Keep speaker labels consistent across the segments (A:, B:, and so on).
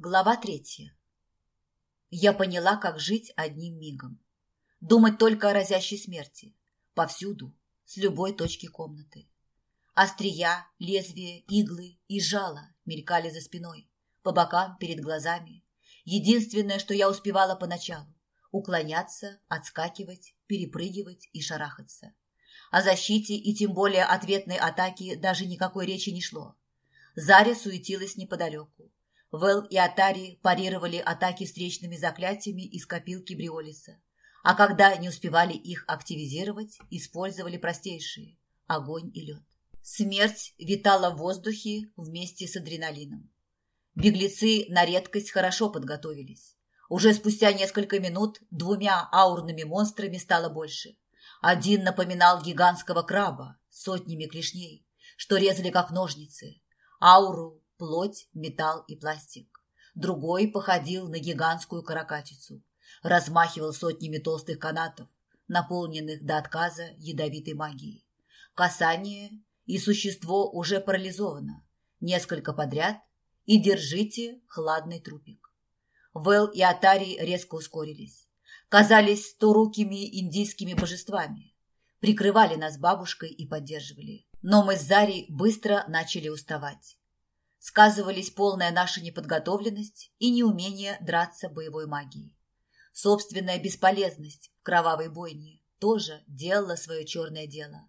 A: Глава третья. Я поняла, как жить одним мигом. Думать только о разящей смерти. Повсюду, с любой точки комнаты. Острия, лезвия, иглы и жало мелькали за спиной, по бокам, перед глазами. Единственное, что я успевала поначалу – уклоняться, отскакивать, перепрыгивать и шарахаться. О защите и тем более ответной атаке даже никакой речи не шло. Заря суетилась неподалеку Вэл и Атари парировали атаки встречными заклятиями из копилки Бриолиса. А когда не успевали их активизировать, использовали простейшие – огонь и лед. Смерть витала в воздухе вместе с адреналином. Беглецы на редкость хорошо подготовились. Уже спустя несколько минут двумя аурными монстрами стало больше. Один напоминал гигантского краба с сотнями клешней, что резали как ножницы. Ауру плоть, металл и пластик. Другой походил на гигантскую каракатицу, размахивал сотнями толстых канатов, наполненных до отказа ядовитой магией. Касание, и существо уже парализовано. Несколько подряд, и держите хладный трупик. Вэл и Атари резко ускорились. Казались сторукими индийскими божествами. Прикрывали нас бабушкой и поддерживали. Но мы с Зарей быстро начали уставать сказывались полная наша неподготовленность и неумение драться боевой магией. Собственная бесполезность в кровавой бойне тоже делала свое черное дело.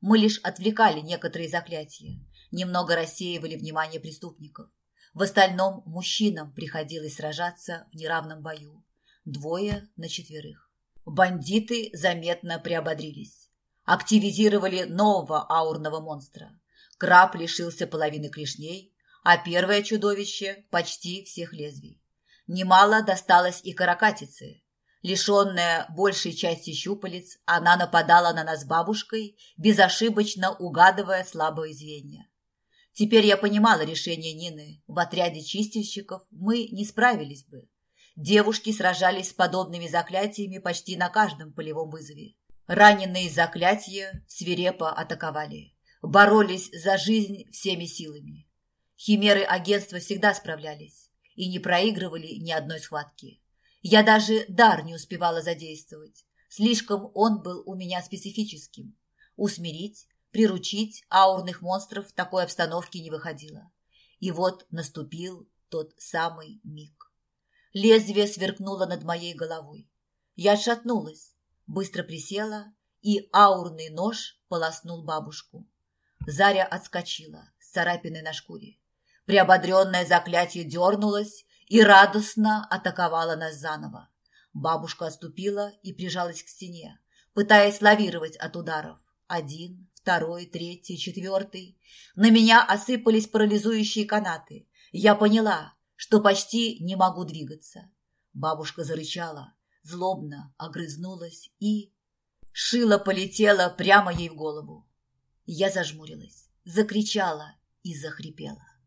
A: Мы лишь отвлекали некоторые заклятия, немного рассеивали внимание преступников. В остальном мужчинам приходилось сражаться в неравном бою. Двое на четверых. Бандиты заметно приободрились. Активизировали нового аурного монстра. Краб лишился половины клешней, а первое чудовище – почти всех лезвий. Немало досталось и каракатице. Лишенная большей части щупалец, она нападала на нас бабушкой, безошибочно угадывая слабые звенья. Теперь я понимала решение Нины. В отряде чистильщиков мы не справились бы. Девушки сражались с подобными заклятиями почти на каждом полевом вызове. Раненые заклятия свирепо атаковали. Боролись за жизнь всеми силами. Химеры агентства всегда справлялись и не проигрывали ни одной схватки. Я даже дар не успевала задействовать. Слишком он был у меня специфическим. Усмирить, приручить аурных монстров в такой обстановке не выходило. И вот наступил тот самый миг. Лезвие сверкнуло над моей головой. Я отшатнулась, быстро присела, и аурный нож полоснул бабушку. Заря отскочила с царапиной на шкуре. Приободренное заклятие дернулось и радостно атаковало нас заново. Бабушка отступила и прижалась к стене, пытаясь лавировать от ударов. Один, второй, третий, четвертый. На меня осыпались парализующие канаты. Я поняла, что почти не могу двигаться. Бабушка зарычала, злобно огрызнулась и... Шило полетело прямо ей в голову. Я зажмурилась, закричала и захрипела.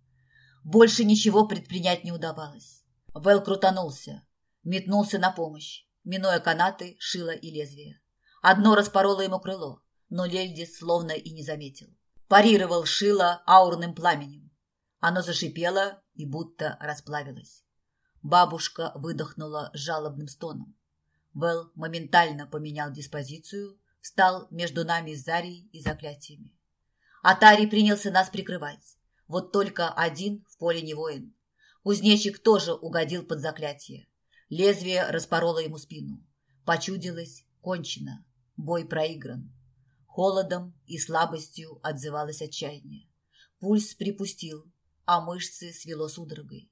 A: Больше ничего предпринять не удавалось. Вэл крутанулся, метнулся на помощь, минуя канаты, шило и лезвие. Одно распороло ему крыло, но Лельдис словно и не заметил. Парировал шило аурным пламенем. Оно зашипело и будто расплавилось. Бабушка выдохнула жалобным стоном. Вэл моментально поменял диспозицию, встал между нами с Зарией и заклятиями. Атари принялся нас прикрывать. Вот только один в поле не воин. Кузнечик тоже угодил под заклятие. Лезвие распороло ему спину. Почудилось, кончено, бой проигран. Холодом и слабостью отзывалось отчаяние. Пульс припустил, а мышцы свело судорогой.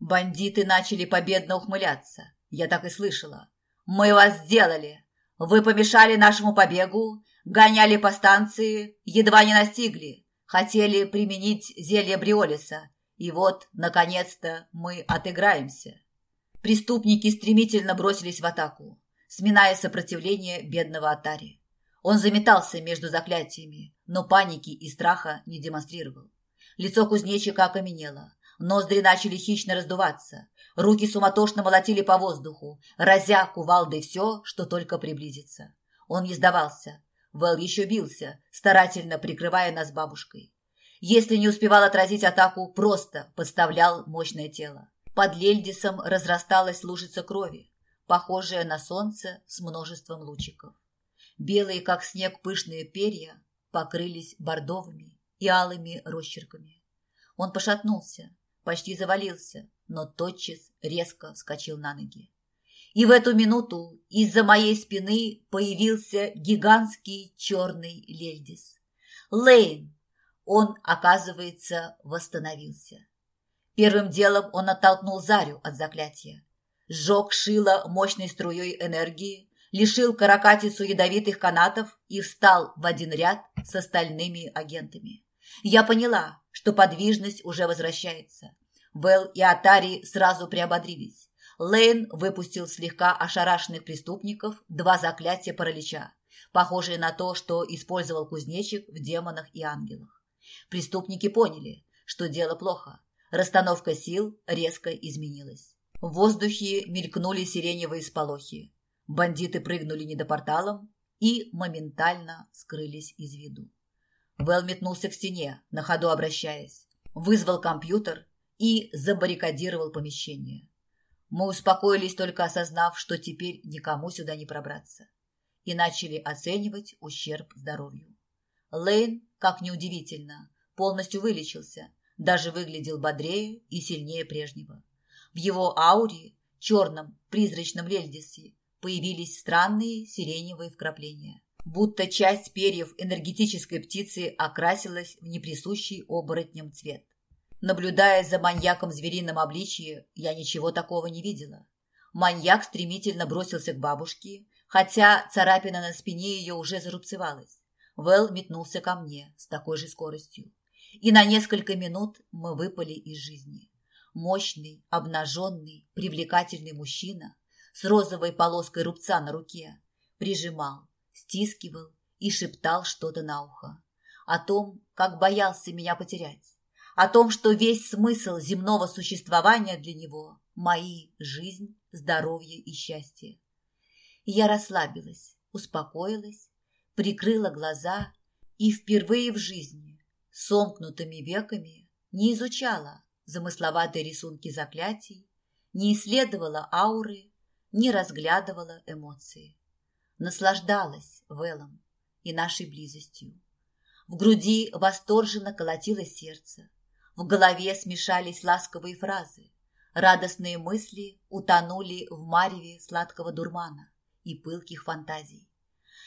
A: Бандиты начали победно ухмыляться. Я так и слышала. «Мы вас сделали! Вы помешали нашему побегу, гоняли по станции, едва не настигли. Хотели применить зелье Бриолиса, и вот, наконец-то, мы отыграемся. Преступники стремительно бросились в атаку, сминая сопротивление бедного Атари. Он заметался между заклятиями, но паники и страха не демонстрировал. Лицо кузнечика окаменело, ноздри начали хищно раздуваться, руки суматошно молотили по воздуху, разя кувалдой все, что только приблизится. Он не сдавался, Вэл еще бился, старательно прикрывая нас бабушкой. Если не успевал отразить атаку, просто подставлял мощное тело. Под Лельдисом разрасталась лужица крови, похожая на солнце с множеством лучиков. Белые, как снег, пышные перья покрылись бордовыми и алыми росчерками. Он пошатнулся, почти завалился, но тотчас резко вскочил на ноги. И в эту минуту из-за моей спины появился гигантский черный лельдис. Лейн! Он, оказывается, восстановился. Первым делом он оттолкнул Зарю от заклятия. Сжег шило мощной струей энергии, лишил каракатицу ядовитых канатов и встал в один ряд с остальными агентами. Я поняла, что подвижность уже возвращается. Вэл и Атари сразу приободрились. Лейн выпустил слегка ошарашенных преступников два заклятия паралича, похожие на то, что использовал кузнечик в демонах и ангелах. Преступники поняли, что дело плохо. Расстановка сил резко изменилась. В воздухе мелькнули сиреневые сполохи. Бандиты прыгнули недопорталом и моментально скрылись из виду. Вэл метнулся к стене, на ходу обращаясь. Вызвал компьютер и забаррикадировал помещение. Мы успокоились, только осознав, что теперь никому сюда не пробраться. И начали оценивать ущерб здоровью. Лейн, как неудивительно, полностью вылечился, даже выглядел бодрее и сильнее прежнего. В его ауре, черном призрачном лельдисе, появились странные сиреневые вкрапления. Будто часть перьев энергетической птицы окрасилась в неприсущий оборотням цвет. Наблюдая за маньяком в зверином обличье, я ничего такого не видела. Маньяк стремительно бросился к бабушке, хотя царапина на спине ее уже зарубцевалась. Вэл метнулся ко мне с такой же скоростью. И на несколько минут мы выпали из жизни. Мощный, обнаженный, привлекательный мужчина с розовой полоской рубца на руке прижимал, стискивал и шептал что-то на ухо. О том, как боялся меня потерять о том, что весь смысл земного существования для него – мои жизнь, здоровье и счастье. Я расслабилась, успокоилась, прикрыла глаза и впервые в жизни сомкнутыми веками не изучала замысловатые рисунки заклятий, не исследовала ауры, не разглядывала эмоции. Наслаждалась Вэлом и нашей близостью. В груди восторженно колотилось сердце. В голове смешались ласковые фразы. Радостные мысли утонули в мареве сладкого дурмана и пылких фантазий.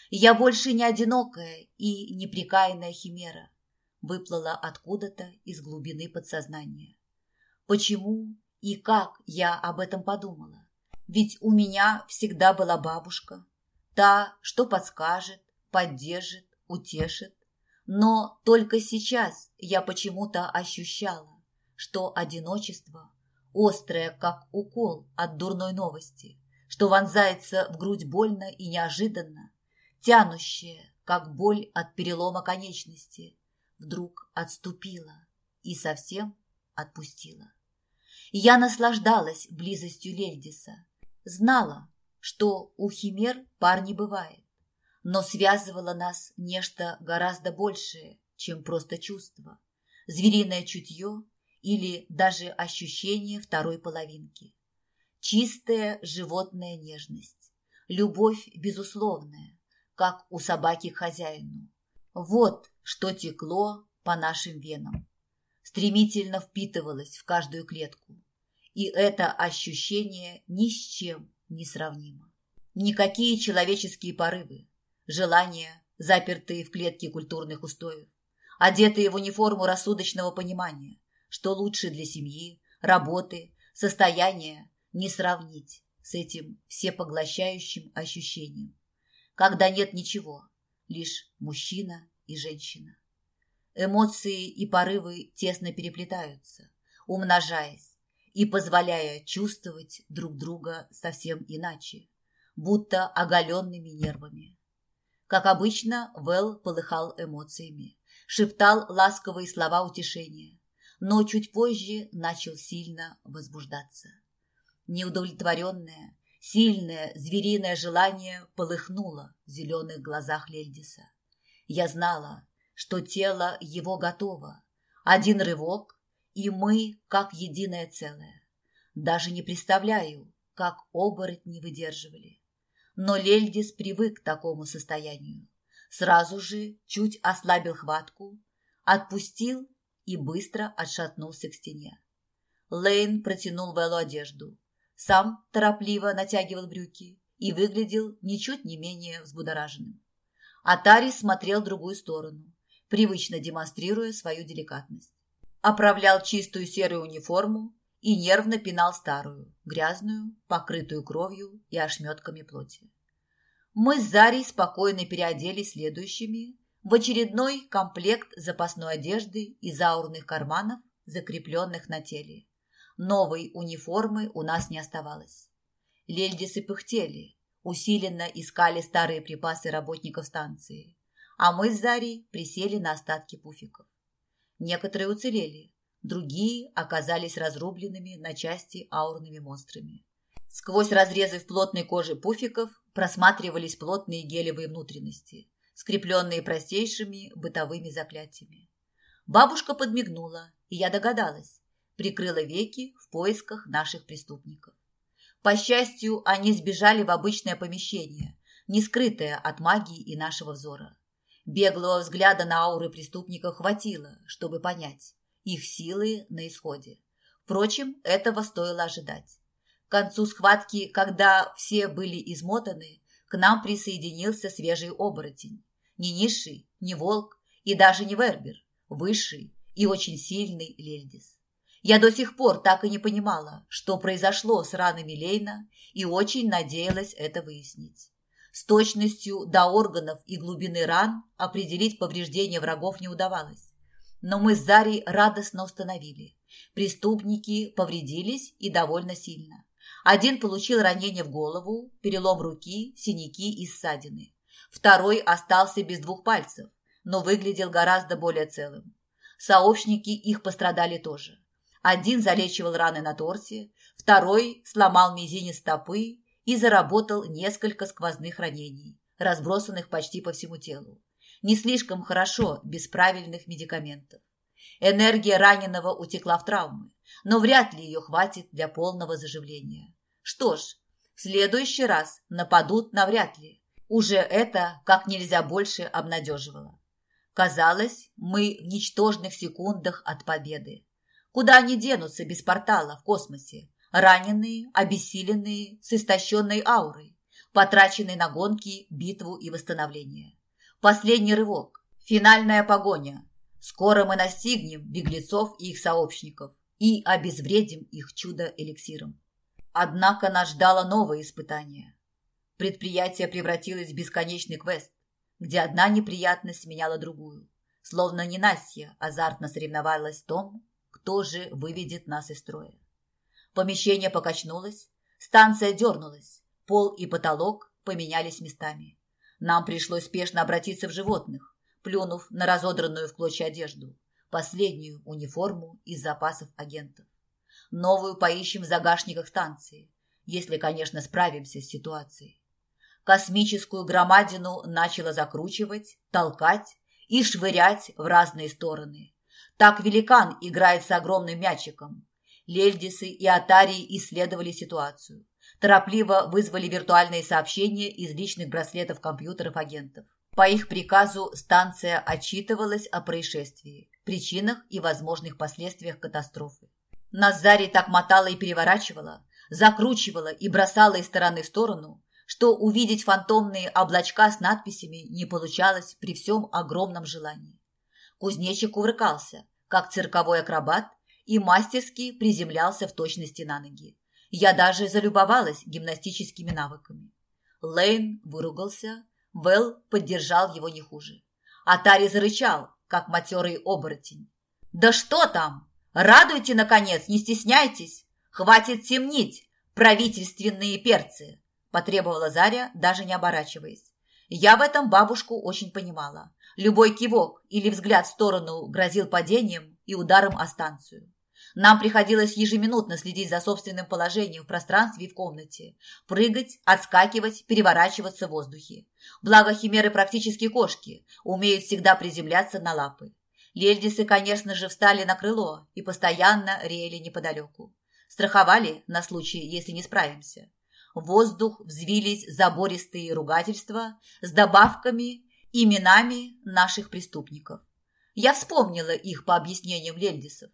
A: Я больше не одинокая и неприкаянная химера, выплыла откуда-то из глубины подсознания. Почему и как я об этом подумала? Ведь у меня всегда была бабушка, та, что подскажет, поддержит, утешит, но только сейчас я почему-то ощущала, что одиночество, острое, как укол от дурной новости, что вонзается в грудь больно и неожиданно, тянущее, как боль от перелома конечности, вдруг отступила и совсем отпустила. Я наслаждалась близостью Лельдиса, знала, что у химер пар не бывает, но связывало нас нечто гораздо большее, чем просто чувство, звериное чутье или даже ощущение второй половинки. Чистая животная нежность, любовь безусловная, как у собаки хозяину. Вот что текло по нашим венам, стремительно впитывалось в каждую клетку, и это ощущение ни с чем не сравнимо. Никакие человеческие порывы, желания, запертые в клетке культурных устоев, одетые в униформу рассудочного понимания, что лучше для семьи, работы, состояния не сравнить с этим всепоглощающим ощущением, когда нет ничего, лишь мужчина и женщина. Эмоции и порывы тесно переплетаются, умножаясь и позволяя чувствовать друг друга совсем иначе, будто оголенными нервами. Как обычно, Вэл полыхал эмоциями, шептал ласковые слова утешения, но чуть позже начал сильно возбуждаться. Неудовлетворенное, сильное звериное желание полыхнуло в зеленых глазах Лельдиса. Я знала, что тело его готово. Один рывок, и мы как единое целое. Даже не представляю, как оборотни выдерживали. Но Лельдис привык к такому состоянию. Сразу же чуть ослабил хватку, отпустил и быстро отшатнулся к стене. Лейн протянул Вэллу одежду. Сам торопливо натягивал брюки и выглядел ничуть не менее взбудораженным. Атари смотрел в другую сторону, привычно демонстрируя свою деликатность. Оправлял чистую серую униформу и нервно пинал старую, грязную, покрытую кровью и ошметками плоти. Мы с Зарей спокойно переоделись следующими в очередной комплект запасной одежды из аурных карманов, закрепленных на теле. Новой униформы у нас не оставалось. Лельдисы пыхтели, усиленно искали старые припасы работников станции, а мы с Зарей присели на остатки пуфиков. Некоторые уцелели, другие оказались разрубленными на части аурными монстрами. Сквозь разрезы в плотной коже пуфиков просматривались плотные гелевые внутренности, скрепленные простейшими бытовыми заклятиями. Бабушка подмигнула, и я догадалась, прикрыла веки в поисках наших преступников. По счастью, они сбежали в обычное помещение, не скрытое от магии и нашего взора. Беглого взгляда на ауры преступников хватило, чтобы понять, их силы на исходе. Впрочем, этого стоило ожидать. К концу схватки, когда все были измотаны, к нам присоединился свежий оборотень. Не низший, не волк и даже не вербер, высший и очень сильный Лельдис. Я до сих пор так и не понимала, что произошло с ранами Лейна, и очень надеялась это выяснить. С точностью до органов и глубины ран определить повреждения врагов не удавалось но мы с Зарей радостно установили. Преступники повредились и довольно сильно. Один получил ранение в голову, перелом руки, синяки и ссадины. Второй остался без двух пальцев, но выглядел гораздо более целым. Сообщники их пострадали тоже. Один залечивал раны на торсе, второй сломал мизинец стопы и заработал несколько сквозных ранений, разбросанных почти по всему телу не слишком хорошо без правильных медикаментов. Энергия раненого утекла в травмы, но вряд ли ее хватит для полного заживления. Что ж, в следующий раз нападут навряд ли. Уже это как нельзя больше обнадеживало. Казалось, мы в ничтожных секундах от победы. Куда они денутся без портала в космосе? Раненые, обессиленные, с истощенной аурой, потраченные на гонки, битву и восстановление. Последний рывок. Финальная погоня. Скоро мы настигнем беглецов и их сообщников и обезвредим их чудо-эликсиром. Однако нас ждало новое испытание. Предприятие превратилось в бесконечный квест, где одна неприятность сменяла другую. Словно ненастье азартно соревновалась в том, кто же выведет нас из строя. Помещение покачнулось, станция дернулась, пол и потолок поменялись местами. Нам пришлось спешно обратиться в животных, плюнув на разодранную в клочья одежду, последнюю униформу из запасов агентов. Новую поищем в загашниках станции, если, конечно, справимся с ситуацией. Космическую громадину начала закручивать, толкать и швырять в разные стороны. Так великан играет с огромным мячиком. Лельдисы и Атарии исследовали ситуацию торопливо вызвали виртуальные сообщения из личных браслетов компьютеров агентов. По их приказу станция отчитывалась о происшествии, причинах и возможных последствиях катастрофы. Нас так мотала и переворачивала, закручивала и бросала из стороны в сторону, что увидеть фантомные облачка с надписями не получалось при всем огромном желании. Кузнечик кувыркался, как цирковой акробат, и мастерски приземлялся в точности на ноги. Я даже залюбовалась гимнастическими навыками. Лейн выругался, Вэл поддержал его не хуже. Атари зарычал, как матерый оборотень. «Да что там? Радуйте, наконец, не стесняйтесь! Хватит темнить, правительственные перцы!» потребовала Заря, даже не оборачиваясь. Я в этом бабушку очень понимала. Любой кивок или взгляд в сторону грозил падением и ударом о станцию. Нам приходилось ежеминутно следить за собственным положением в пространстве и в комнате. Прыгать, отскакивать, переворачиваться в воздухе. Благо химеры практически кошки, умеют всегда приземляться на лапы. Лельдисы, конечно же, встали на крыло и постоянно реяли неподалеку. Страховали на случай, если не справимся. В воздух взвились забористые ругательства с добавками, именами наших преступников. Я вспомнила их по объяснениям Лельдисов.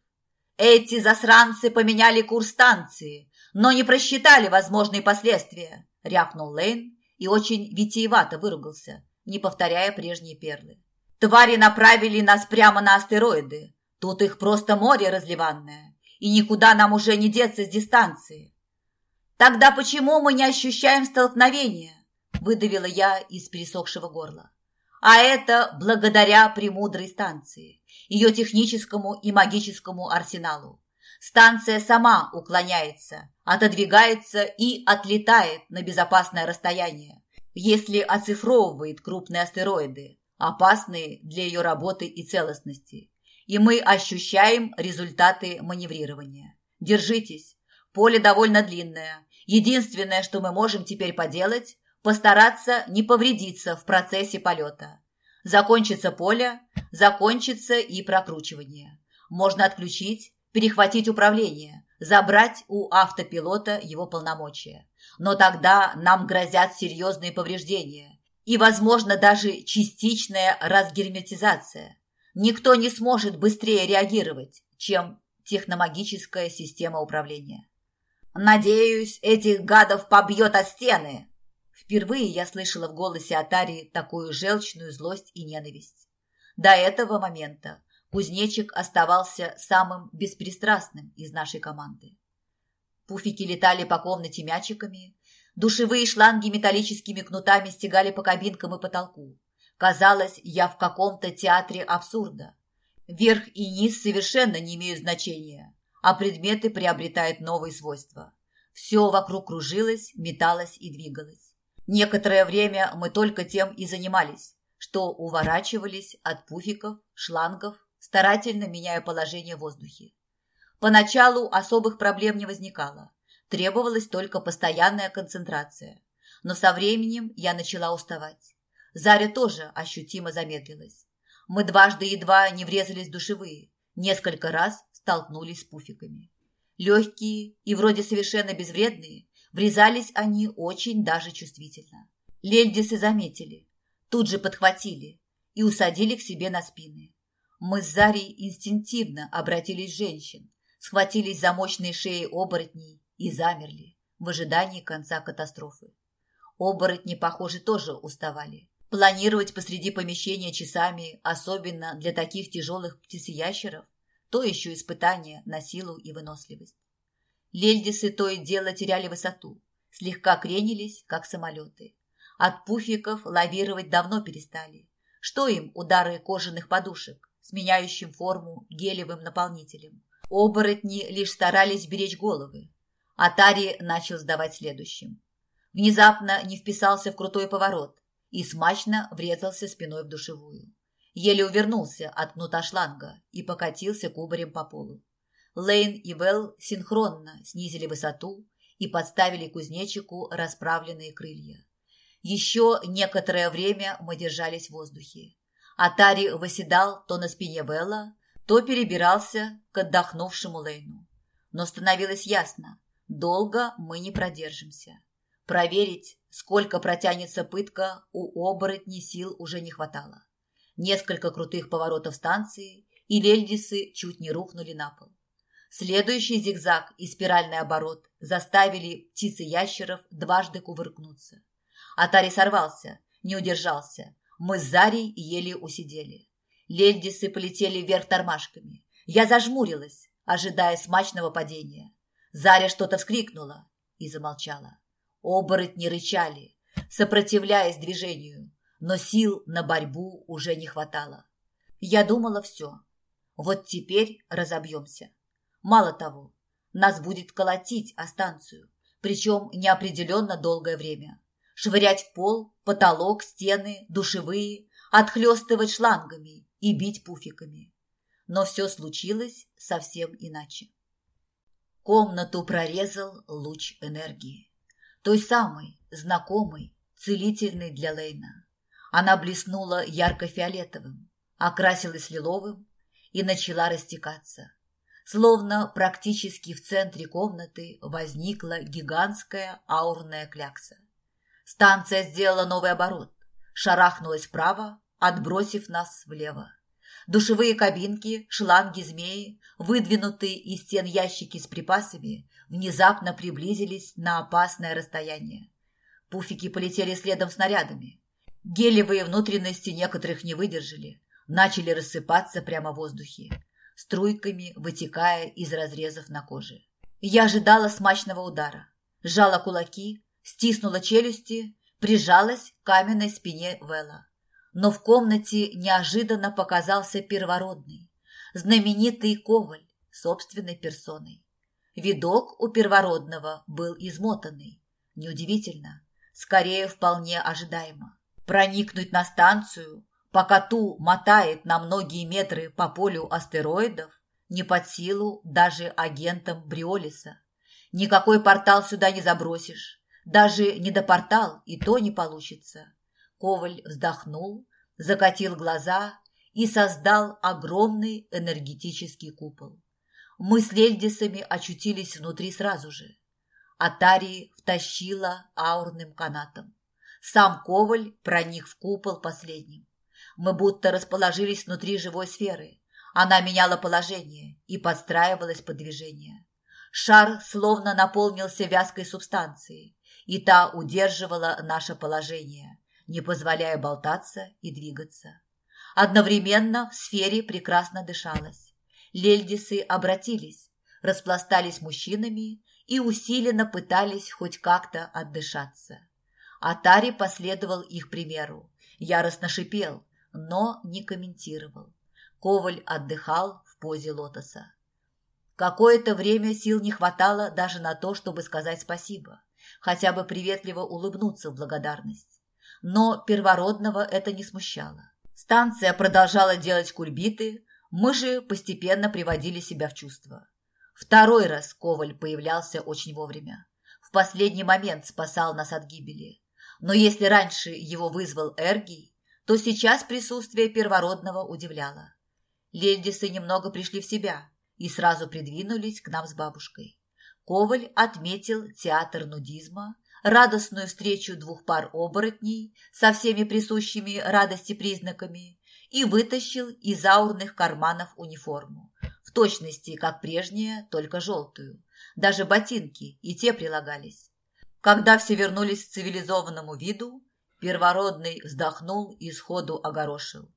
A: Эти засранцы поменяли курс станции, но не просчитали возможные последствия, рявкнул Лейн и очень витиевато выругался, не повторяя прежние перлы. Твари направили нас прямо на астероиды. Тут их просто море разливанное, и никуда нам уже не деться с дистанции. Тогда почему мы не ощущаем столкновения? Выдавила я из пересохшего горла. А это благодаря премудрой станции, ее техническому и магическому арсеналу. Станция сама уклоняется, отодвигается и отлетает на безопасное расстояние, если оцифровывает крупные астероиды, опасные для ее работы и целостности. И мы ощущаем результаты маневрирования. Держитесь, поле довольно длинное. Единственное, что мы можем теперь поделать, постараться не повредиться в процессе полета. Закончится поле, закончится и прокручивание. Можно отключить, перехватить управление, забрать у автопилота его полномочия. Но тогда нам грозят серьезные повреждения и, возможно, даже частичная разгерметизация. Никто не сможет быстрее реагировать, чем техномагическая система управления. «Надеюсь, этих гадов побьет о стены!» Впервые я слышала в голосе Атари такую желчную злость и ненависть. До этого момента кузнечик оставался самым беспристрастным из нашей команды. Пуфики летали по комнате мячиками, душевые шланги металлическими кнутами стегали по кабинкам и потолку. Казалось, я в каком-то театре абсурда. Верх и низ совершенно не имеют значения, а предметы приобретают новые свойства. Все вокруг кружилось, металось и двигалось. Некоторое время мы только тем и занимались, что уворачивались от пуфиков, шлангов, старательно меняя положение в воздухе. Поначалу особых проблем не возникало, требовалась только постоянная концентрация. Но со временем я начала уставать. Заря тоже ощутимо замедлилась. Мы дважды едва не врезались в душевые, несколько раз столкнулись с пуфиками. Легкие и вроде совершенно безвредные, Врезались они очень даже чувствительно. Лельдисы заметили, тут же подхватили и усадили к себе на спины. Мы с Зарей инстинктивно обратились женщин, схватились за мощные шеи оборотней и замерли в ожидании конца катастрофы. Оборотни, похоже, тоже уставали. Планировать посреди помещения часами, особенно для таких тяжелых птицеящеров, то еще испытание на силу и выносливость. Лельдисы то и дело теряли высоту, слегка кренились, как самолеты. От пуфиков лавировать давно перестали. Что им удары кожаных подушек, сменяющим форму гелевым наполнителем? Оборотни лишь старались беречь головы. Атари начал сдавать следующим. Внезапно не вписался в крутой поворот и смачно врезался спиной в душевую. Еле увернулся от кнута шланга и покатился кубарем по полу. Лейн и Вэл синхронно снизили высоту и подставили кузнечику расправленные крылья. Еще некоторое время мы держались в воздухе. Атари восседал то на спине Вэлла, то перебирался к отдохнувшему Лейну. Но становилось ясно, долго мы не продержимся. Проверить, сколько протянется пытка, у оборотней сил уже не хватало. Несколько крутых поворотов станции, и лельдисы чуть не рухнули на пол. Следующий зигзаг и спиральный оборот заставили птицы ящеров дважды кувыркнуться. Атари сорвался, не удержался. Мы с Зарей еле усидели. Лельдисы полетели вверх тормашками. Я зажмурилась, ожидая смачного падения. Заря что-то вскрикнула и замолчала. Оборотни рычали, сопротивляясь движению, но сил на борьбу уже не хватало. Я думала все. Вот теперь разобьемся. Мало того, нас будет колотить о станцию, причем неопределенно долгое время. Швырять в пол, потолок, стены, душевые, отхлестывать шлангами и бить пуфиками. Но все случилось совсем иначе. Комнату прорезал луч энергии. Той самой, знакомой, целительной для Лейна. Она блеснула ярко-фиолетовым, окрасилась лиловым и начала растекаться Словно практически в центре комнаты возникла гигантская аурная клякса. Станция сделала новый оборот, шарахнулась вправо, отбросив нас влево. Душевые кабинки, шланги змеи, выдвинутые из стен ящики с припасами, внезапно приблизились на опасное расстояние. Пуфики полетели следом снарядами. Гелевые внутренности некоторых не выдержали, начали рассыпаться прямо в воздухе, струйками вытекая из разрезов на коже. Я ожидала смачного удара, сжала кулаки, стиснула челюсти, прижалась к каменной спине Вэлла. Но в комнате неожиданно показался первородный, знаменитый Коваль собственной персоной. Видок у первородного был измотанный. Неудивительно, скорее вполне ожидаемо. Проникнуть на станцию, пока ту мотает на многие метры по полю астероидов, не под силу даже агентам Бриолиса. Никакой портал сюда не забросишь. Даже не до портал и то не получится. Коваль вздохнул, закатил глаза и создал огромный энергетический купол. Мы с Лельдисами очутились внутри сразу же. Атари втащила аурным канатом. Сам Коваль проник в купол последним. Мы будто расположились внутри живой сферы. Она меняла положение и подстраивалась под движение. Шар словно наполнился вязкой субстанцией, и та удерживала наше положение, не позволяя болтаться и двигаться. Одновременно в сфере прекрасно дышалось. Лельдисы обратились, распластались мужчинами и усиленно пытались хоть как-то отдышаться. Атари последовал их примеру. Яростно шипел, но не комментировал. Коваль отдыхал в позе лотоса. Какое-то время сил не хватало даже на то, чтобы сказать спасибо, хотя бы приветливо улыбнуться в благодарность. Но первородного это не смущало. Станция продолжала делать кульбиты, мы же постепенно приводили себя в чувство. Второй раз Коваль появлялся очень вовремя. В последний момент спасал нас от гибели. Но если раньше его вызвал Эргий, то сейчас присутствие первородного удивляло. Лельдисы немного пришли в себя и сразу придвинулись к нам с бабушкой. Коваль отметил театр нудизма, радостную встречу двух пар оборотней со всеми присущими радости признаками и вытащил из аурных карманов униформу, в точности, как прежняя, только желтую. Даже ботинки и те прилагались. Когда все вернулись к цивилизованному виду, Первородный вздохнул и сходу огорошил.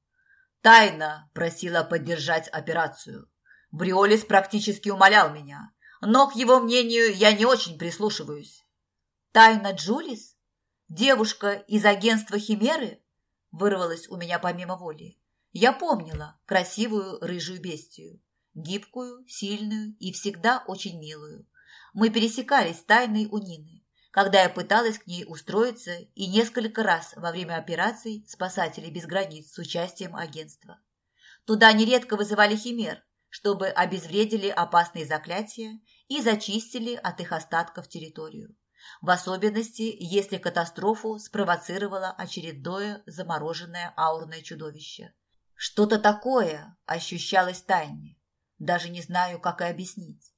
A: Тайна просила поддержать операцию. Бриолис практически умолял меня, но к его мнению я не очень прислушиваюсь. Тайна Джулис? Девушка из агентства Химеры? Вырвалась у меня помимо воли. Я помнила красивую рыжую бестию. Гибкую, сильную и всегда очень милую. Мы пересекались тайной у Нины когда я пыталась к ней устроиться и несколько раз во время операций «Спасатели без границ» с участием агентства. Туда нередко вызывали химер, чтобы обезвредили опасные заклятия и зачистили от их остатков территорию. В особенности, если катастрофу спровоцировало очередное замороженное аурное чудовище. Что-то такое ощущалось тайне. Даже не знаю, как и объяснить.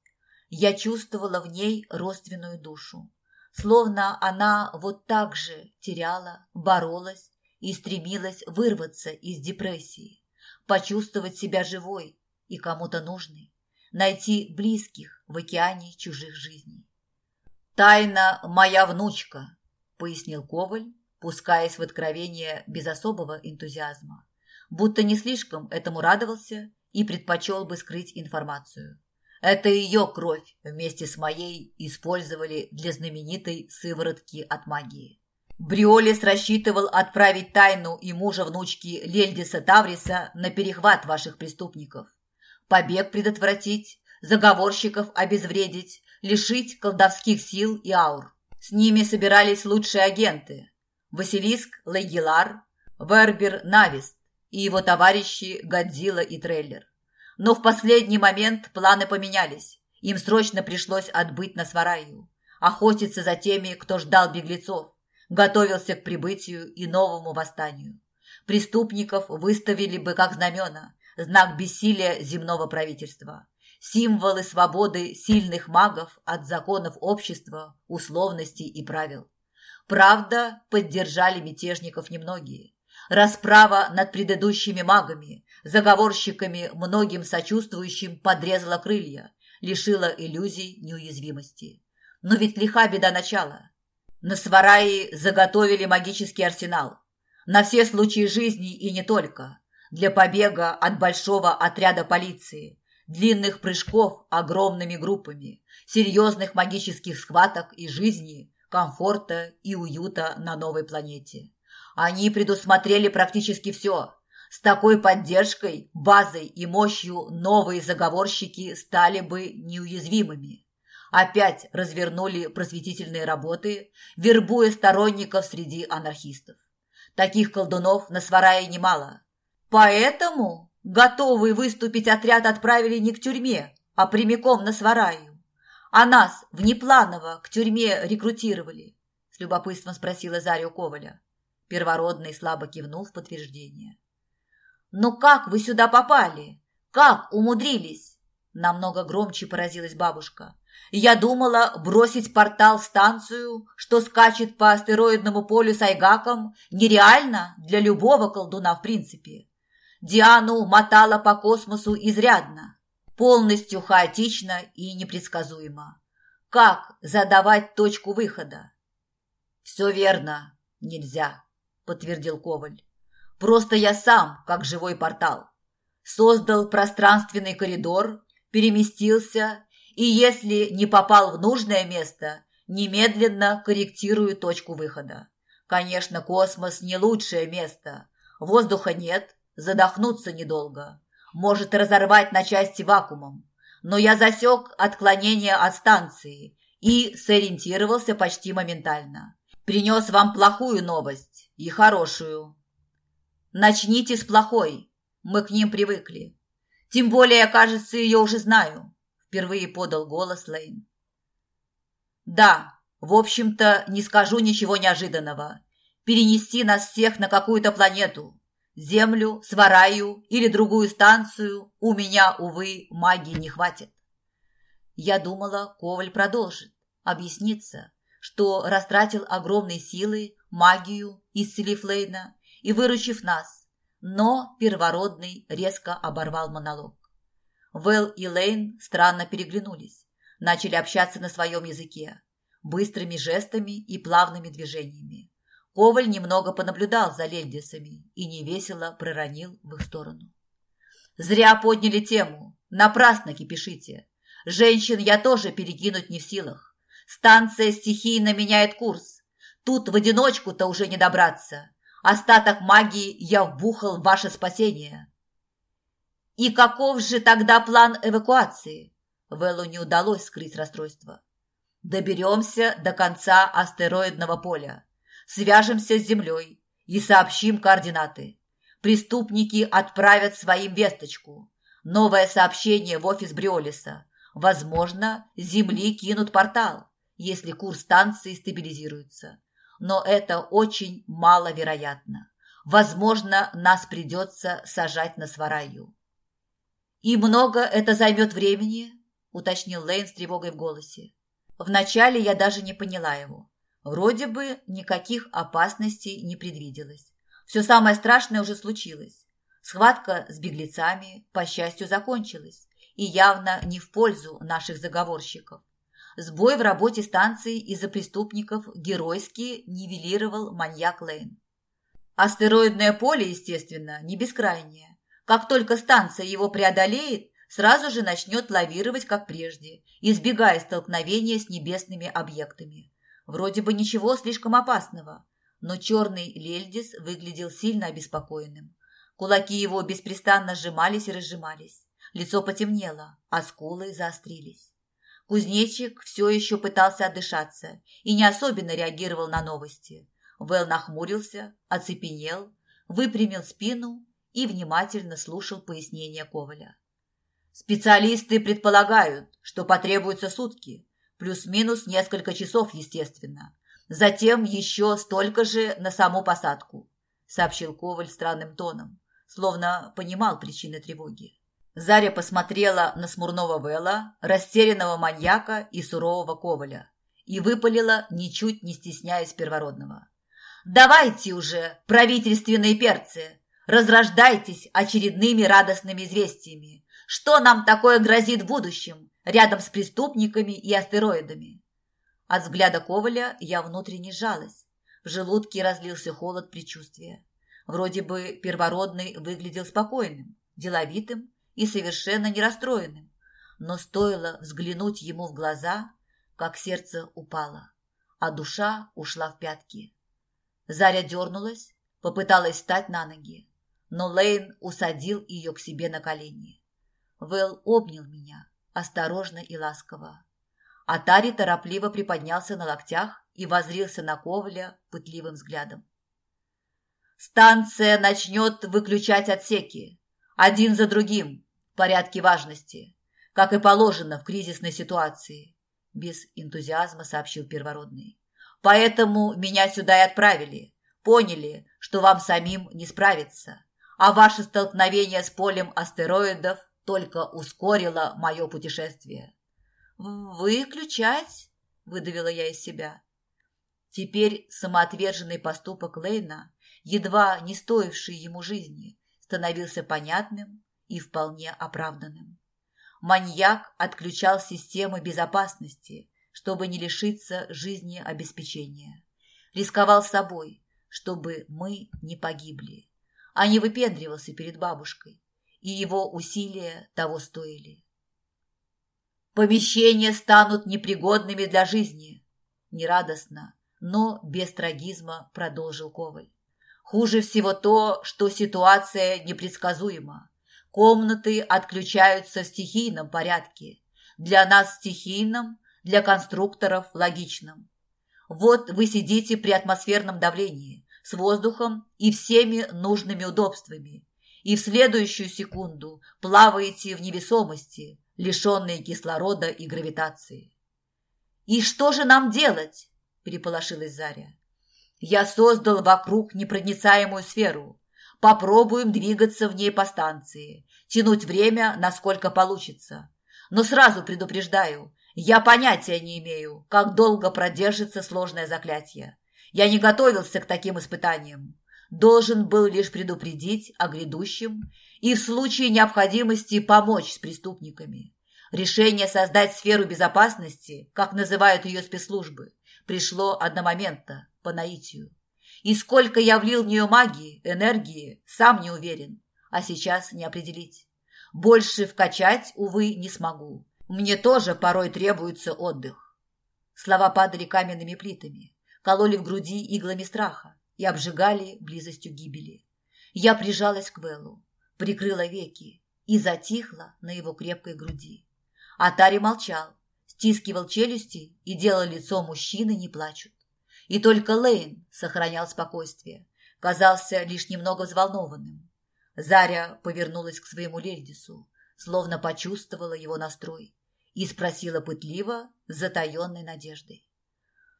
A: Я чувствовала в ней родственную душу словно она вот так же теряла, боролась и стремилась вырваться из депрессии, почувствовать себя живой и кому-то нужной, найти близких в океане чужих жизней. «Тайна моя внучка», — пояснил Коваль, пускаясь в откровение без особого энтузиазма, будто не слишком этому радовался и предпочел бы скрыть информацию. Это ее кровь вместе с моей использовали для знаменитой сыворотки от магии. Бриолис рассчитывал отправить тайну и мужа внучки Лельдиса Тавриса на перехват ваших преступников. Побег предотвратить, заговорщиков обезвредить, лишить колдовских сил и аур. С ними собирались лучшие агенты. Василиск Лейгелар, Вербер Навист и его товарищи Годзилла и Трейлер. Но в последний момент планы поменялись. Им срочно пришлось отбыть на Свараю, охотиться за теми, кто ждал беглецов, готовился к прибытию и новому восстанию. Преступников выставили бы как знамена, знак бессилия земного правительства. символы свободы сильных магов от законов общества, условностей и правил. Правда, поддержали мятежников немногие. Расправа над предыдущими магами, заговорщиками, многим сочувствующим подрезала крылья, лишила иллюзий неуязвимости. Но ведь лиха беда начала. На Свараи заготовили магический арсенал. На все случаи жизни и не только. Для побега от большого отряда полиции, длинных прыжков огромными группами, серьезных магических схваток и жизни, комфорта и уюта на новой планете. Они предусмотрели практически все. С такой поддержкой, базой и мощью новые заговорщики стали бы неуязвимыми. Опять развернули просветительные работы, вербуя сторонников среди анархистов. Таких колдунов на Сварае немало. Поэтому готовый выступить отряд отправили не к тюрьме, а прямиком на Свараю. А нас внепланово к тюрьме рекрутировали, с любопытством спросила Заря Коваля. Первородный слабо кивнул в подтверждение. «Но как вы сюда попали? Как умудрились?» Намного громче поразилась бабушка. «Я думала бросить портал в станцию, что скачет по астероидному полю с Айгаком, нереально для любого колдуна в принципе. Диану мотала по космосу изрядно, полностью хаотично и непредсказуемо. Как задавать точку выхода? Все верно, нельзя, подтвердил Коваль. Просто я сам, как живой портал. Создал пространственный коридор, переместился и, если не попал в нужное место, немедленно корректирую точку выхода. Конечно, космос не лучшее место. Воздуха нет, задохнуться недолго. Может разорвать на части вакуумом. Но я засек отклонение от станции и сориентировался почти моментально. Принес вам плохую новость и хорошую. Начните с плохой. Мы к ним привыкли. Тем более, кажется, ее уже знаю. Впервые подал голос Лейн. Да, в общем-то, не скажу ничего неожиданного. Перенести нас всех на какую-то планету. Землю, Свараю или другую станцию у меня, увы, магии не хватит. Я думала, Коваль продолжит, объяснится, что растратил огромные силы, магию, исцелив Лейна и выручив нас, но первородный резко оборвал монолог. Вэл и Лейн странно переглянулись, начали общаться на своем языке, быстрыми жестами и плавными движениями. Коваль немного понаблюдал за лельдисами и невесело проронил в их сторону. «Зря подняли тему. Напрасно кипишите. Женщин я тоже перекинуть не в силах. Станция стихийно меняет курс. Тут в одиночку-то уже не добраться. Остаток магии я вбухал в ваше спасение». «И каков же тогда план эвакуации?» Вэллу не удалось скрыть расстройство. «Доберемся до конца астероидного поля свяжемся с землей и сообщим координаты. Преступники отправят своим весточку. Новое сообщение в офис Бриолиса. Возможно, Земли кинут портал, если курс станции стабилизируется. Но это очень маловероятно. Возможно, нас придется сажать на свараю. «И много это займет времени?» – уточнил Лейн с тревогой в голосе. Вначале я даже не поняла его. Вроде бы никаких опасностей не предвиделось. Все самое страшное уже случилось. Схватка с беглецами, по счастью, закончилась. И явно не в пользу наших заговорщиков. Сбой в работе станции из-за преступников геройски нивелировал маньяк Лейн. Астероидное поле, естественно, не бескрайнее. Как только станция его преодолеет, сразу же начнет лавировать, как прежде, избегая столкновения с небесными объектами. Вроде бы ничего слишком опасного, но черный Лельдис выглядел сильно обеспокоенным. Кулаки его беспрестанно сжимались и разжимались. Лицо потемнело, а скулы заострились. Кузнечик все еще пытался отдышаться и не особенно реагировал на новости. Вэл нахмурился, оцепенел, выпрямил спину и внимательно слушал пояснения Коваля. Специалисты предполагают, что потребуются сутки, Плюс-минус несколько часов, естественно. Затем еще столько же на саму посадку, сообщил Коваль странным тоном, словно понимал причины тревоги. Заря посмотрела на смурного Вэлла, растерянного маньяка и сурового Коваля и выпалила, ничуть не стесняясь первородного. «Давайте уже, правительственные перцы, разрождайтесь очередными радостными известиями. Что нам такое грозит в будущем, рядом с преступниками и астероидами?» От взгляда Коваля я внутренне жалась. В желудке разлился холод предчувствия. Вроде бы первородный выглядел спокойным, деловитым и совершенно не расстроенным. Но стоило взглянуть ему в глаза, как сердце упало, а душа ушла в пятки. Заря дернулась, попыталась встать на ноги, но Лейн усадил ее к себе на колени. Вэл обнял меня, осторожно и ласково. А Тари торопливо приподнялся на локтях и возрился на Ковля пытливым взглядом. «Станция начнет выключать отсеки, один за другим, порядке важности, как и положено в кризисной ситуации, без энтузиазма сообщил первородный. Поэтому меня сюда и отправили. Поняли, что вам самим не справиться. А ваше столкновение с полем астероидов только ускорило мое путешествие. «Выключать?» – выдавила я из себя. Теперь самоотверженный поступок Лейна, едва не стоивший ему жизни, становился понятным и вполне оправданным. Маньяк отключал системы безопасности, чтобы не лишиться жизнеобеспечения. Рисковал собой, чтобы мы не погибли, а не выпендривался перед бабушкой, и его усилия того стоили. Помещения станут непригодными для жизни. Нерадостно, но без трагизма продолжил Коваль. Хуже всего то, что ситуация непредсказуема. Комнаты отключаются в стихийном порядке. Для нас стихийном, для конструкторов логичном. Вот вы сидите при атмосферном давлении, с воздухом и всеми нужными удобствами, и в следующую секунду плаваете в невесомости, лишенные кислорода и гравитации. «И что же нам делать?» – переполошилась Заря. «Я создал вокруг непроницаемую сферу. Попробуем двигаться в ней по станции тянуть время, насколько получится. Но сразу предупреждаю, я понятия не имею, как долго продержится сложное заклятие. Я не готовился к таким испытаниям. Должен был лишь предупредить о грядущем и в случае необходимости помочь с преступниками. Решение создать сферу безопасности, как называют ее спецслужбы, пришло одномоментно, по наитию. И сколько я влил в нее магии, энергии, сам не уверен а сейчас не определить. Больше вкачать, увы, не смогу. Мне тоже порой требуется отдых. Слова падали каменными плитами, кололи в груди иглами страха и обжигали близостью гибели. Я прижалась к Вэллу, прикрыла веки и затихла на его крепкой груди. Атари молчал, стискивал челюсти и делал лицо мужчины не плачут. И только Лейн сохранял спокойствие, казался лишь немного взволнованным. Заря повернулась к своему Лельдису, словно почувствовала его настрой, и спросила пытливо, с затаенной надеждой.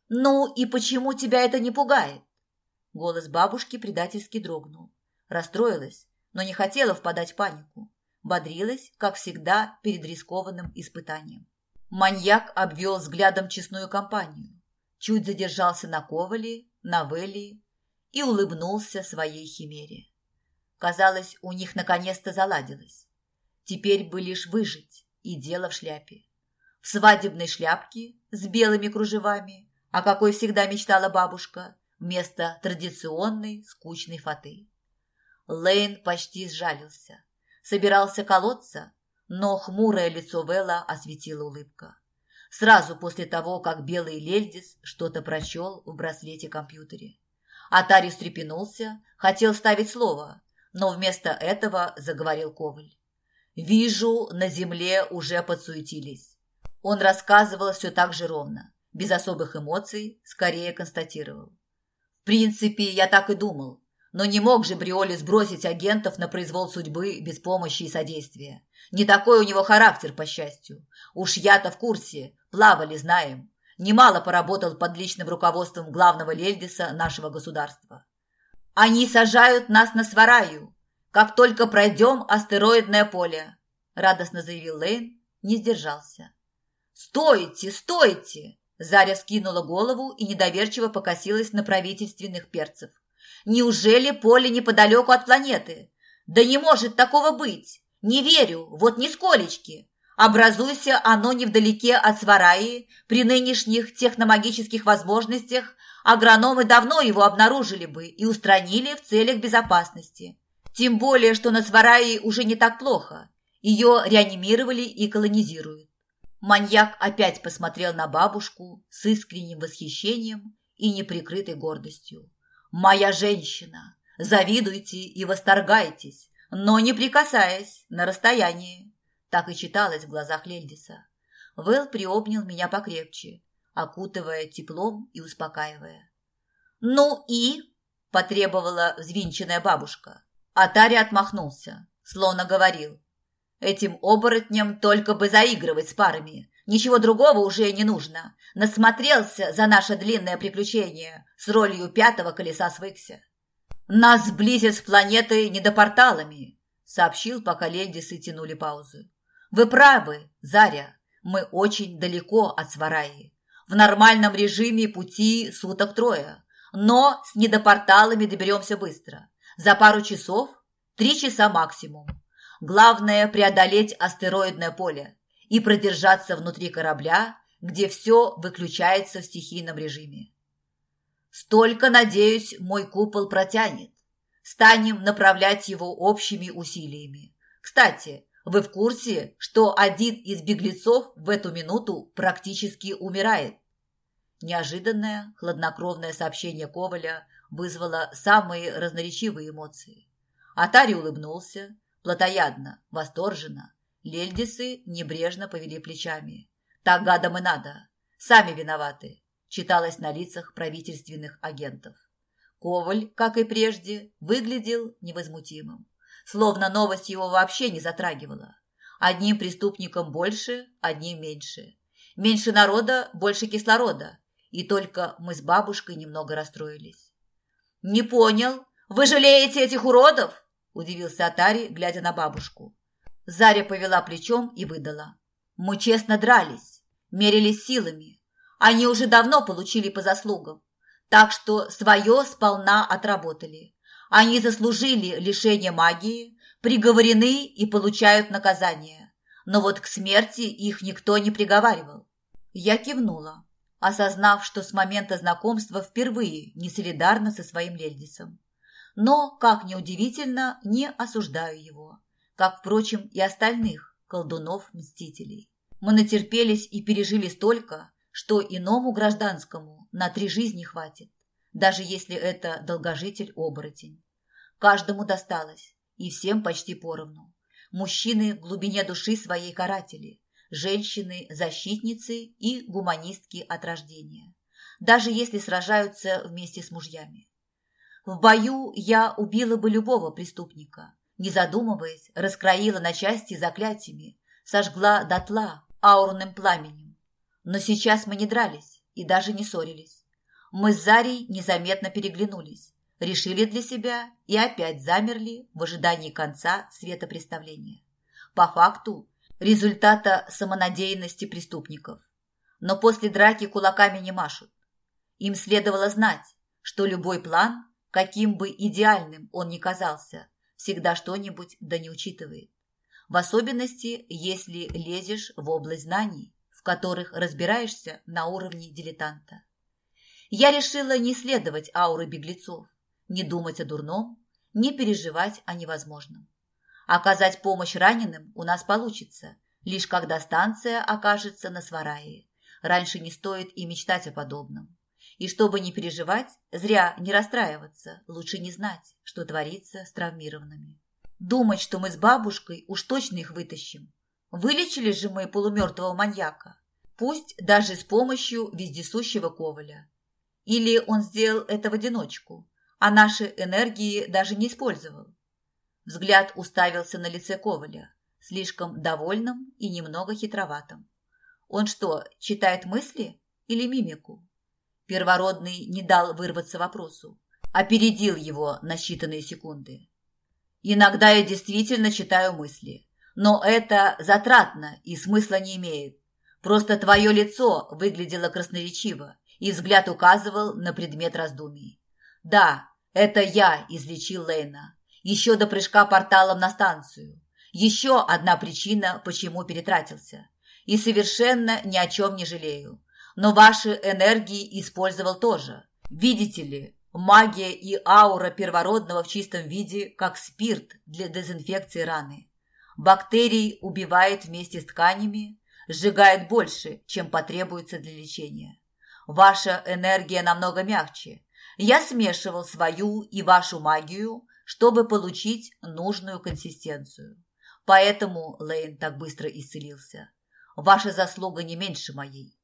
A: «Ну и почему тебя это не пугает?» Голос бабушки предательски дрогнул. Расстроилась, но не хотела впадать в панику. Бодрилась, как всегда, перед рискованным испытанием. Маньяк обвел взглядом честную компанию, чуть задержался на Ковале, на Велли и улыбнулся своей химере. Казалось, у них наконец-то заладилось. Теперь бы лишь выжить, и дело в шляпе. В свадебной шляпке с белыми кружевами, о какой всегда мечтала бабушка, вместо традиционной скучной фаты. Лейн почти сжалился. Собирался колоться, но хмурое лицо Вэлла осветила улыбка. Сразу после того, как белый Лельдис что-то прочел в браслете компьютере. Атари встрепенулся, хотел ставить слово, но вместо этого заговорил Коваль. «Вижу, на земле уже подсуетились». Он рассказывал все так же ровно, без особых эмоций, скорее констатировал. «В принципе, я так и думал, но не мог же Бриоли сбросить агентов на произвол судьбы без помощи и содействия. Не такой у него характер, по счастью. Уж я-то в курсе, плавали, знаем. Немало поработал под личным руководством главного Лельдиса нашего государства. Они сажают нас на свараю, как только пройдем астероидное поле. радостно заявил Лейн, не сдержался. «Стойте, стойте!» Заря скинула голову и недоверчиво покосилась на правительственных перцев. «Неужели поле неподалеку от планеты? Да не может такого быть! Не верю, вот нисколечки! Образуйся оно невдалеке от Свараи, при нынешних техномагических возможностях агрономы давно его обнаружили бы и устранили в целях безопасности. Тем более, что на Свараи уже не так плохо. Ее реанимировали и колонизируют. Маньяк опять посмотрел на бабушку с искренним восхищением и неприкрытой гордостью. «Моя женщина! Завидуйте и восторгайтесь, но не прикасаясь на расстоянии!» Так и читалось в глазах Лельдиса. Вэл приобнял меня покрепче, окутывая теплом и успокаивая. «Ну и?» – потребовала взвинченная бабушка. Атари отмахнулся, словно говорил. Этим оборотням только бы заигрывать с парами. Ничего другого уже не нужно. Насмотрелся за наше длинное приключение. С ролью пятого колеса свыкся. Нас сблизят с планетой недопорталами, сообщил, пока лельдисы тянули паузы. Вы правы, Заря. Мы очень далеко от Свараи. В нормальном режиме пути суток трое. Но с недопорталами доберемся быстро. За пару часов, три часа максимум. Главное – преодолеть астероидное поле и продержаться внутри корабля, где все выключается в стихийном режиме. Столько, надеюсь, мой купол протянет. Станем направлять его общими усилиями. Кстати, вы в курсе, что один из беглецов в эту минуту практически умирает? Неожиданное, хладнокровное сообщение Коваля вызвало самые разноречивые эмоции. Атари улыбнулся, плотоядно, восторженно. Лельдисы небрежно повели плечами. Так гадам и надо. Сами виноваты, читалось на лицах правительственных агентов. Коваль, как и прежде, выглядел невозмутимым. Словно новость его вообще не затрагивала. Одним преступником больше, одним меньше. Меньше народа, больше кислорода. И только мы с бабушкой немного расстроились. «Не понял. Вы жалеете этих уродов?» удивился Атари, глядя на бабушку. Заря повела плечом и выдала. Мы честно дрались, мерились силами. Они уже давно получили по заслугам, так что свое сполна отработали. Они заслужили лишение магии, приговорены и получают наказание. Но вот к смерти их никто не приговаривал. Я кивнула, осознав, что с момента знакомства впервые не солидарна со своим Лельдисом но, как ни удивительно, не осуждаю его, как, впрочем, и остальных колдунов-мстителей. Мы натерпелись и пережили столько, что иному гражданскому на три жизни хватит, даже если это долгожитель-оборотень. Каждому досталось, и всем почти поровну. Мужчины в глубине души своей каратели, женщины – защитницы и гуманистки от рождения, даже если сражаются вместе с мужьями. В бою я убила бы любого преступника. Не задумываясь, раскроила на части заклятиями, сожгла дотла аурным пламенем. Но сейчас мы не дрались и даже не ссорились. Мы с Зарей незаметно переглянулись, решили для себя и опять замерли в ожидании конца светопреставления. По факту, результата самонадеянности преступников. Но после драки кулаками не машут. Им следовало знать, что любой план Каким бы идеальным он ни казался, всегда что-нибудь да не учитывает. В особенности, если лезешь в область знаний, в которых разбираешься на уровне дилетанта. Я решила не следовать ауры беглецов, не думать о дурном, не переживать о невозможном. Оказать помощь раненым у нас получится, лишь когда станция окажется на Сварае. Раньше не стоит и мечтать о подобном. И чтобы не переживать, зря не расстраиваться, лучше не знать, что творится с травмированными. Думать, что мы с бабушкой уж точно их вытащим. Вылечили же мы полумертвого маньяка, пусть даже с помощью вездесущего Коваля. Или он сделал это в одиночку, а наши энергии даже не использовал. Взгляд уставился на лице Коваля, слишком довольным и немного хитроватым. Он что, читает мысли или мимику? Первородный не дал вырваться вопросу, опередил его на считанные секунды. Иногда я действительно читаю мысли, Но это затратно и смысла не имеет. Просто твое лицо выглядело красноречиво, и взгляд указывал на предмет раздумий. Да, это я излечил Лейна. Еще до прыжка порталом на станцию. Еще одна причина, почему перетратился. И совершенно ни о чем не жалею. Но ваши энергии использовал тоже. Видите ли, магия и аура первородного в чистом виде, как спирт для дезинфекции раны. Бактерий убивает вместе с тканями, сжигает больше, чем потребуется для лечения. Ваша энергия намного мягче. Я смешивал свою и вашу магию, чтобы получить нужную консистенцию. Поэтому Лейн так быстро исцелился. Ваша заслуга не меньше моей.